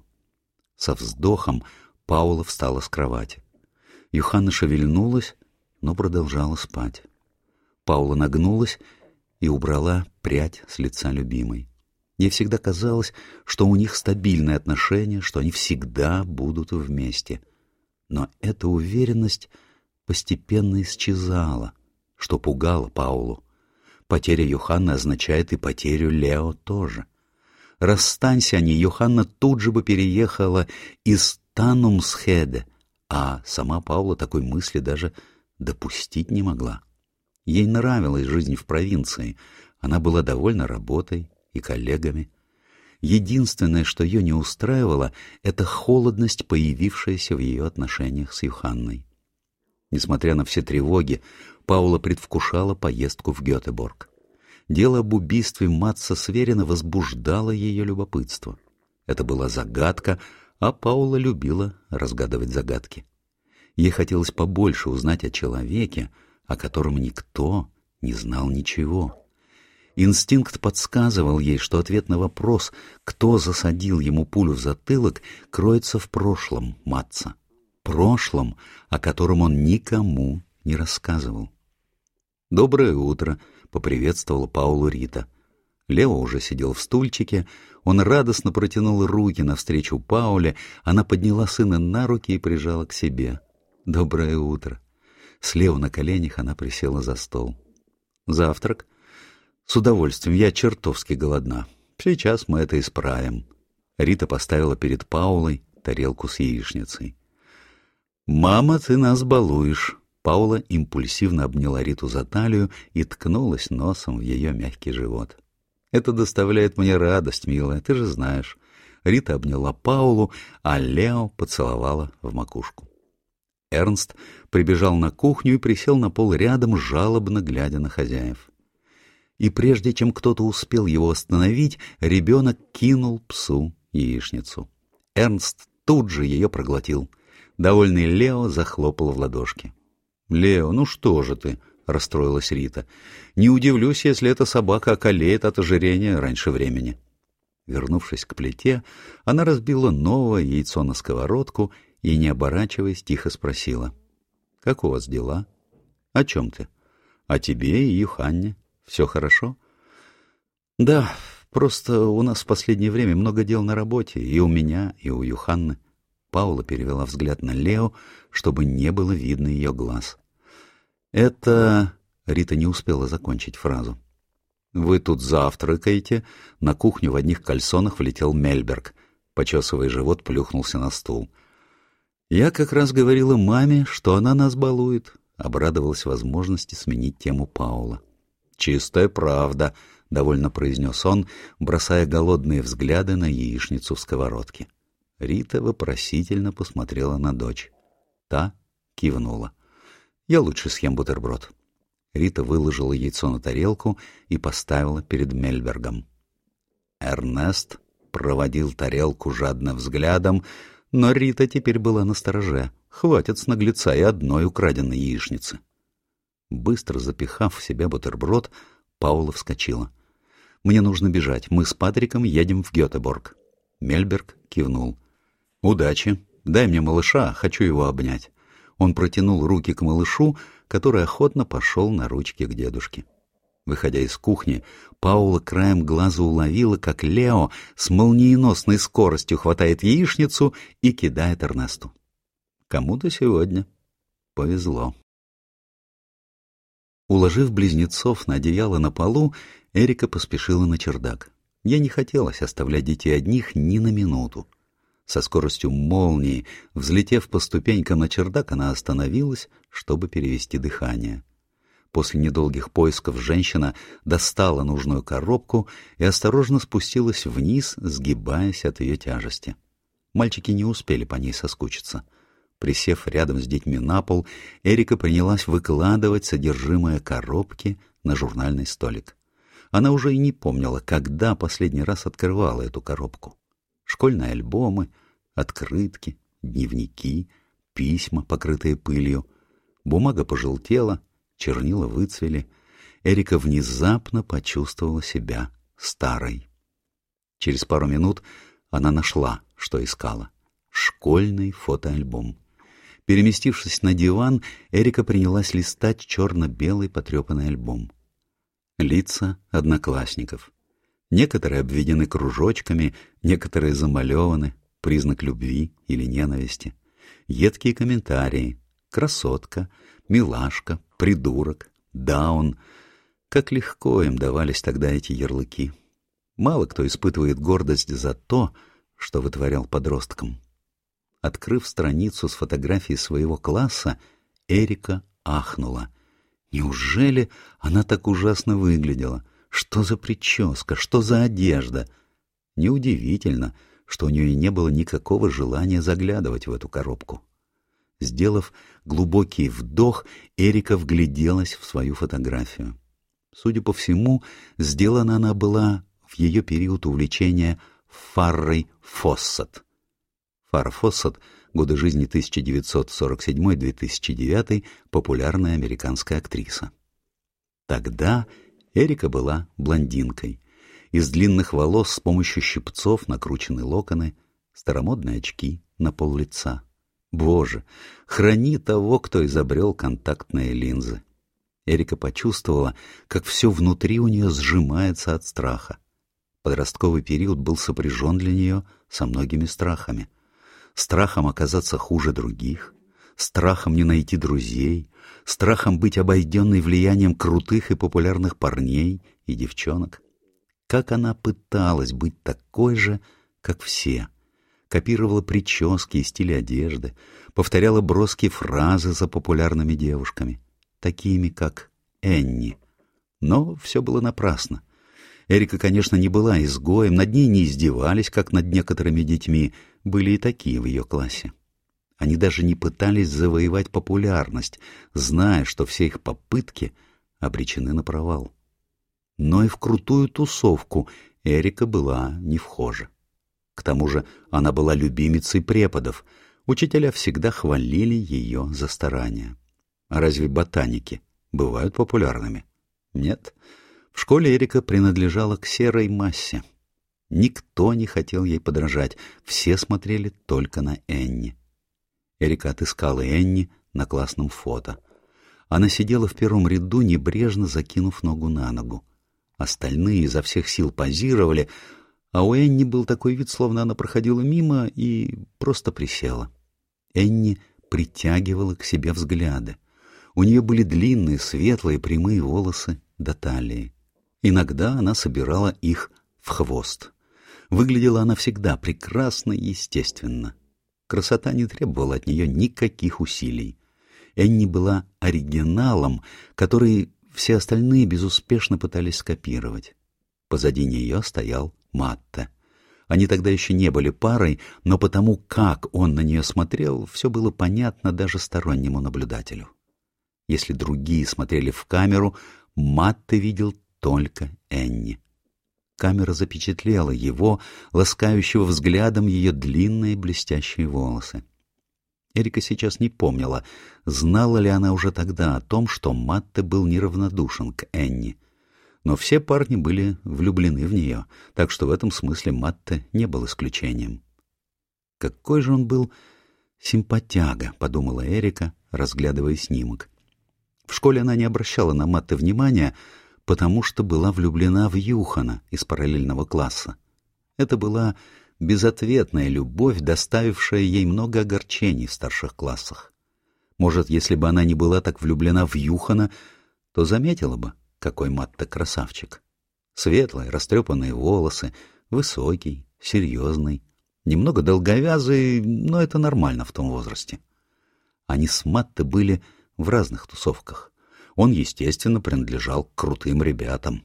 [SPEAKER 1] Со вздохом Паула встала с кровати. Юханна шевельнулась, но продолжала спать. Паула нагнулась и убрала прядь с лица любимой. Ей всегда казалось, что у них стабильные отношения, что они всегда будут вместе. Но эта уверенность постепенно исчезала, что пугало Паулу. Потеря Йоханны означает и потерю Лео тоже. Расстанься они, Йоханна тут же бы переехала из Танумсхеде, а сама Паула такой мысли даже допустить не могла. Ей нравилась жизнь в провинции, она была довольна работой, и коллегами. Единственное, что ее не устраивало, это холодность, появившаяся в ее отношениях с Юханной. Несмотря на все тревоги, Паула предвкушала поездку в Гетеборг. Дело об убийстве Матса Сверина возбуждало ее любопытство. Это была загадка, а Паула любила разгадывать загадки. Ей хотелось побольше узнать о человеке, о котором никто не знал ничего. Инстинкт подсказывал ей, что ответ на вопрос, кто засадил ему пулю в затылок, кроется в прошлом Матца. Прошлом, о котором он никому не рассказывал. «Доброе утро», — поприветствовала Паулу Рита. Лео уже сидел в стульчике, он радостно протянул руки навстречу Пауле, она подняла сына на руки и прижала к себе. «Доброе утро». С Лео на коленях она присела за стол. «Завтрак?» «С удовольствием, я чертовски голодна. Сейчас мы это исправим». Рита поставила перед Паулой тарелку с яичницей. «Мама, ты нас балуешь!» Паула импульсивно обняла Риту за талию и ткнулась носом в ее мягкий живот. «Это доставляет мне радость, милая, ты же знаешь». Рита обняла Паулу, а Лео поцеловала в макушку. Эрнст прибежал на кухню и присел на пол рядом, жалобно глядя на хозяев и прежде чем кто-то успел его остановить, ребенок кинул псу яичницу. Эрнст тут же ее проглотил. Довольный Лео захлопал в ладошки. «Лео, ну что же ты?» — расстроилась Рита. «Не удивлюсь, если эта собака околеет от ожирения раньше времени». Вернувшись к плите, она разбила новое яйцо на сковородку и, не оборачиваясь, тихо спросила. «Как у вас дела? О чем ты? О тебе и Юханне?» Все хорошо? Да, просто у нас в последнее время много дел на работе, и у меня, и у Юханны. Паула перевела взгляд на Лео, чтобы не было видно ее глаз. Это... Рита не успела закончить фразу. «Вы тут завтракаете?» На кухню в одних кальсонах влетел Мельберг. Почесывая живот, плюхнулся на стул. «Я как раз говорила маме, что она нас балует», — обрадовалась возможности сменить тему Паула. «Чистая правда», — довольно произнес он, бросая голодные взгляды на яичницу в сковородке. Рита вопросительно посмотрела на дочь. Та кивнула. «Я лучше съем бутерброд». Рита выложила яйцо на тарелку и поставила перед Мельбергом. Эрнест проводил тарелку жадным взглядом, но Рита теперь была на стороже. Хватит с наглеца и одной украденной яичницы. Быстро запихав в себя бутерброд, Паула вскочила. «Мне нужно бежать. Мы с Патриком едем в Гетеборг». Мельберг кивнул. «Удачи. Дай мне малыша, хочу его обнять». Он протянул руки к малышу, который охотно пошел на ручки к дедушке. Выходя из кухни, Паула краем глаза уловила, как Лео с молниеносной скоростью хватает яичницу и кидает Эрнесту. Кому-то сегодня повезло. Уложив близнецов на одеяло на полу, Эрика поспешила на чердак. Ей не хотелось оставлять детей одних ни на минуту. Со скоростью молнии, взлетев по ступенькам на чердак, она остановилась, чтобы перевести дыхание. После недолгих поисков женщина достала нужную коробку и осторожно спустилась вниз, сгибаясь от ее тяжести. Мальчики не успели по ней соскучиться. Присев рядом с детьми на пол, Эрика принялась выкладывать содержимое коробки на журнальный столик. Она уже и не помнила, когда последний раз открывала эту коробку. Школьные альбомы, открытки, дневники, письма, покрытые пылью. Бумага пожелтела, чернила выцвели. Эрика внезапно почувствовала себя старой. Через пару минут она нашла, что искала. Школьный фотоальбом. Переместившись на диван, Эрика принялась листать черно-белый потрепанный альбом. Лица одноклассников. Некоторые обведены кружочками, некоторые замалеваны, признак любви или ненависти. Едкие комментарии. Красотка, милашка, придурок, даун. Как легко им давались тогда эти ярлыки. Мало кто испытывает гордость за то, что вытворял подростком. Открыв страницу с фотографией своего класса, Эрика ахнула. Неужели она так ужасно выглядела? Что за прическа? Что за одежда? Неудивительно, что у нее не было никакого желания заглядывать в эту коробку. Сделав глубокий вдох, Эрика вгляделась в свою фотографию. Судя по всему, сделана она была в ее период увлечения Фаррой Фоссет. Фара Фоссет, годы жизни 1947-2009, популярная американская актриса. Тогда Эрика была блондинкой. Из длинных волос с помощью щипцов накручены локоны, старомодные очки на пол лица. Боже, храни того, кто изобрел контактные линзы. Эрика почувствовала, как все внутри у нее сжимается от страха. Подростковый период был сопряжен для нее со многими страхами — страхом оказаться хуже других, страхом не найти друзей, страхом быть обойденной влиянием крутых и популярных парней и девчонок. Как она пыталась быть такой же, как все, копировала прически и стиль одежды, повторяла броские фразы за популярными девушками, такими как Энни. Но все было напрасно. Эрика, конечно, не была изгоем, над ней не издевались, как над некоторыми детьми, были и такие в ее классе. Они даже не пытались завоевать популярность, зная, что все их попытки обречены на провал. Но и в крутую тусовку Эрика была не вхожа. К тому же она была любимицей преподов, учителя всегда хвалили ее за старания. А разве ботаники бывают популярными? Нет. В школе Эрика принадлежала к серой массе. Никто не хотел ей подражать, все смотрели только на Энни. Эрика отыскала Энни на классном фото. Она сидела в первом ряду, небрежно закинув ногу на ногу. Остальные изо всех сил позировали, а у Энни был такой вид, словно она проходила мимо и просто присела. Энни притягивала к себе взгляды. У нее были длинные, светлые, прямые волосы до талии. Иногда она собирала их в хвост. Выглядела она всегда прекрасно и естественно. Красота не требовала от нее никаких усилий. Энни была оригиналом, который все остальные безуспешно пытались скопировать. Позади нее стоял Матте. Они тогда еще не были парой, но потому, как он на нее смотрел, все было понятно даже стороннему наблюдателю. Если другие смотрели в камеру, Матте видел только Энни. Камера запечатлела его, ласкающего взглядом ее длинные блестящие волосы. Эрика сейчас не помнила, знала ли она уже тогда о том, что Матте был неравнодушен к Энни. Но все парни были влюблены в нее, так что в этом смысле Матте не был исключением. Какой же он был симпатяга, подумала Эрика, разглядывая снимок. В школе она не обращала на Матте внимания, потому что была влюблена в Юхана из параллельного класса. Это была безответная любовь, доставившая ей много огорчений в старших классах. Может, если бы она не была так влюблена в Юхана, то заметила бы, какой Матта красавчик. Светлые, растрепанные волосы, высокий, серьезный, немного долговязый, но это нормально в том возрасте. Они с Матте были в разных тусовках. Он, естественно, принадлежал к крутым ребятам,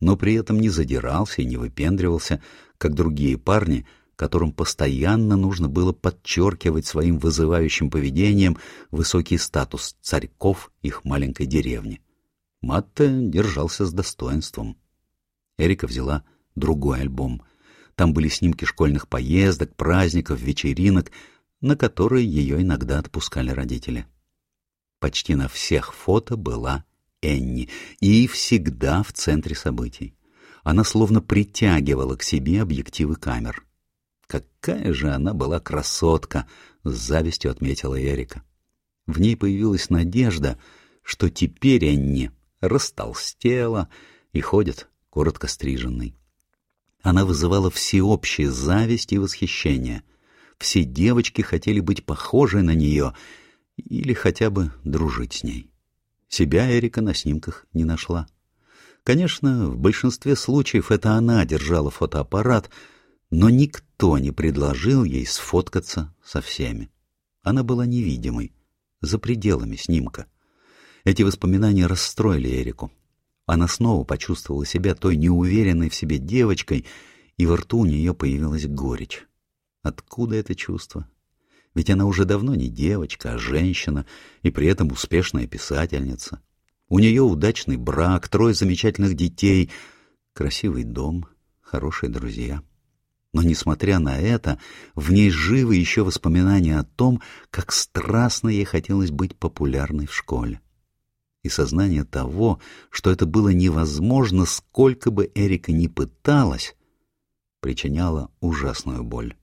[SPEAKER 1] но при этом не задирался и не выпендривался, как другие парни, которым постоянно нужно было подчеркивать своим вызывающим поведением высокий статус царьков их маленькой деревни. Матте держался с достоинством. Эрика взяла другой альбом. Там были снимки школьных поездок, праздников, вечеринок, на которые ее иногда отпускали родители. Почти на всех фото была Энни, и всегда в центре событий. Она словно притягивала к себе объективы камер. Какая же она была красотка, с завистью отметила Эрика. В ней появилась надежда, что теперь Энни растолстела и ходит коротко стриженной. Она вызывала всеобщую зависть и восхищение. Все девочки хотели быть похожей на нее или хотя бы дружить с ней. Себя Эрика на снимках не нашла. Конечно, в большинстве случаев это она держала фотоаппарат, но никто не предложил ей сфоткаться со всеми. Она была невидимой, за пределами снимка. Эти воспоминания расстроили Эрику. Она снова почувствовала себя той неуверенной в себе девочкой, и во рту у нее появилась горечь. Откуда это чувство? Ведь она уже давно не девочка, а женщина, и при этом успешная писательница. У нее удачный брак, трое замечательных детей, красивый дом, хорошие друзья. Но, несмотря на это, в ней живы еще воспоминания о том, как страстно ей хотелось быть популярной в школе и сознание того, что это было невозможно, сколько бы Эрика ни пыталась, причиняло ужасную боль.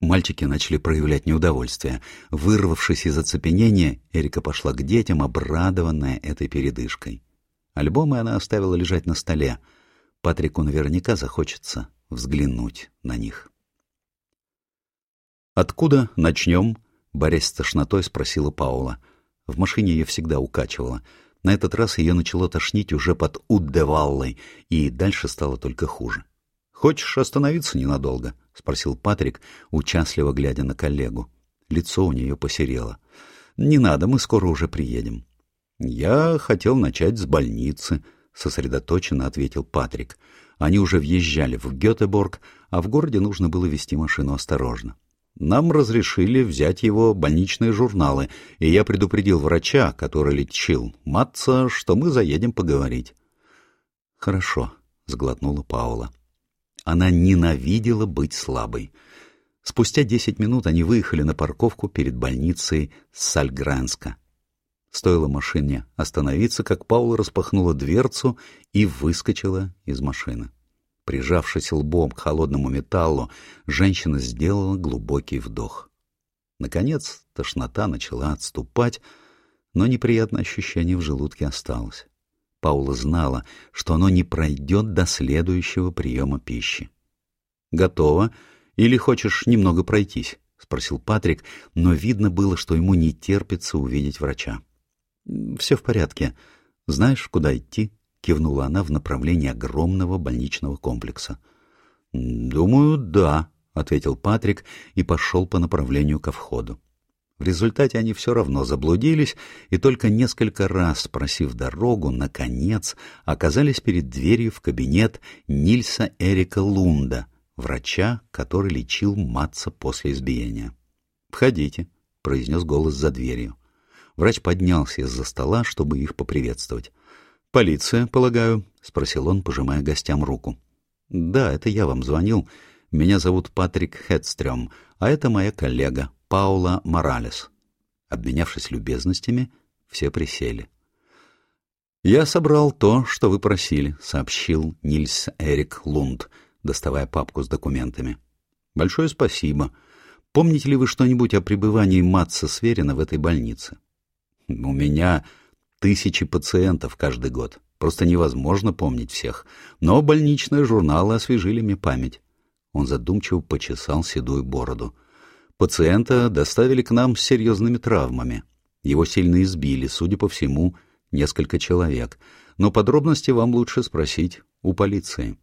[SPEAKER 1] Мальчики начали проявлять неудовольствие. Вырвавшись из оцепенения, Эрика пошла к детям, обрадованная этой передышкой. Альбомы она оставила лежать на столе. Патрику наверняка захочется взглянуть на них. «Откуда начнем?» — борясь с тошнотой, спросила Паула. В машине ее всегда укачивало. На этот раз ее начало тошнить уже под Уддеваллой, и дальше стало только хуже. «Хочешь остановиться ненадолго?» — спросил Патрик, участливо глядя на коллегу. Лицо у нее посерело. «Не надо, мы скоро уже приедем». «Я хотел начать с больницы», — сосредоточенно ответил Патрик. Они уже въезжали в Гетеборг, а в городе нужно было вести машину осторожно. Нам разрешили взять его больничные журналы, и я предупредил врача, который лечил Матца, что мы заедем поговорить. «Хорошо», — сглотнула Паула. Она ненавидела быть слабой. Спустя десять минут они выехали на парковку перед больницей Сальгранска. Стоило машине остановиться, как Паула распахнула дверцу и выскочила из машины. Прижавшись лбом к холодному металлу, женщина сделала глубокий вдох. Наконец тошнота начала отступать, но неприятное ощущение в желудке осталось. Паула знала, что оно не пройдет до следующего приема пищи. «Готово? Или хочешь немного пройтись?» — спросил Патрик, но видно было, что ему не терпится увидеть врача. «Все в порядке. Знаешь, куда идти?» — кивнула она в направлении огромного больничного комплекса. «Думаю, да», — ответил Патрик и пошел по направлению ко входу. В результате они все равно заблудились и только несколько раз, спросив дорогу, наконец оказались перед дверью в кабинет Нильса Эрика Лунда, врача, который лечил Матца после избиения. «Входите», — произнес голос за дверью. Врач поднялся из-за стола, чтобы их поприветствовать. «Полиция, полагаю?» — спросил он, пожимая гостям руку. «Да, это я вам звонил. Меня зовут Патрик Хедстрём, а это моя коллега Паула Моралес». Обменявшись любезностями, все присели. «Я собрал то, что вы просили», — сообщил Нильс Эрик Лунд, доставая папку с документами. «Большое спасибо. Помните ли вы что-нибудь о пребывании Матса Сверина в этой больнице?» «У меня Тысячи пациентов каждый год. Просто невозможно помнить всех. Но больничные журналы освежили мне память. Он задумчиво почесал седую бороду. Пациента доставили к нам с серьезными травмами. Его сильно избили, судя по всему, несколько человек. Но подробности вам лучше спросить у полиции.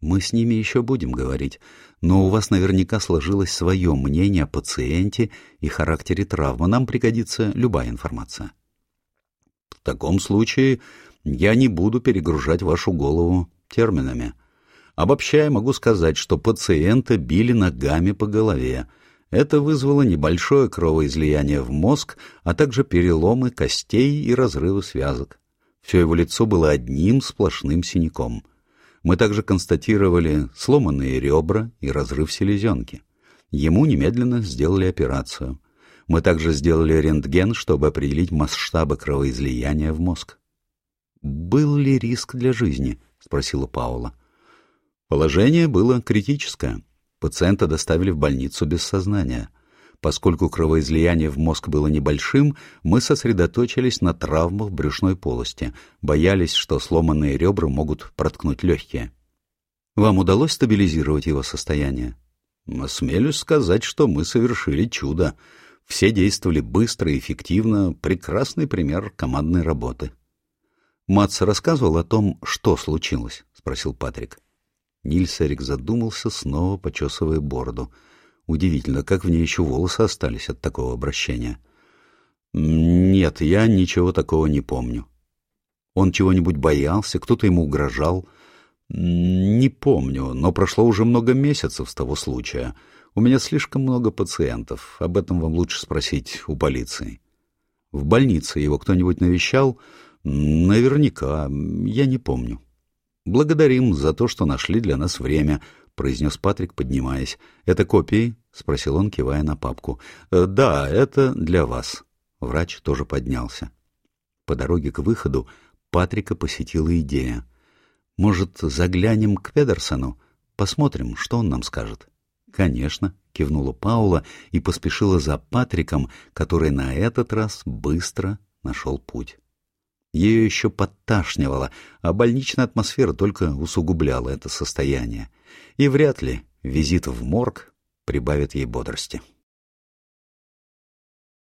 [SPEAKER 1] Мы с ними еще будем говорить, но у вас наверняка сложилось свое мнение о пациенте и характере травмы. Нам пригодится любая информация. В таком случае я не буду перегружать вашу голову терминами. Обобщая, могу сказать, что пациента били ногами по голове. Это вызвало небольшое кровоизлияние в мозг, а также переломы костей и разрывы связок. Все его лицо было одним сплошным синяком. Мы также констатировали сломанные ребра и разрыв селезенки. Ему немедленно сделали операцию. Мы также сделали рентген, чтобы определить масштабы кровоизлияния в мозг. «Был ли риск для жизни?» — спросила Паула. Положение было критическое. Пациента доставили в больницу без сознания — Поскольку кровоизлияние в мозг было небольшим, мы сосредоточились на травмах брюшной полости, боялись, что сломанные ребра могут проткнуть легкие. Вам удалось стабилизировать его состояние? Смелюсь сказать, что мы совершили чудо. Все действовали быстро и эффективно, прекрасный пример командной работы. Мац рассказывал о том, что случилось, — спросил Патрик. Нильс Эрик задумался, снова почесывая бороду — Удивительно, как в ней еще волосы остались от такого обращения. Нет, я ничего такого не помню. Он чего-нибудь боялся, кто-то ему угрожал. Не помню, но прошло уже много месяцев с того случая. У меня слишком много пациентов. Об этом вам лучше спросить у полиции. В больнице его кто-нибудь навещал? Наверняка, я не помню. Благодарим за то, что нашли для нас время —— произнес Патрик, поднимаясь. «Это копии?» — спросил он, кивая на папку. «Э, «Да, это для вас». Врач тоже поднялся. По дороге к выходу Патрика посетила идея. «Может, заглянем к Педерсону? Посмотрим, что он нам скажет». «Конечно», — кивнула Паула и поспешила за Патриком, который на этот раз быстро нашел путь. Ее еще подташнивало, а больничная атмосфера только усугубляла это состояние. И вряд ли визит в морг прибавит ей бодрости.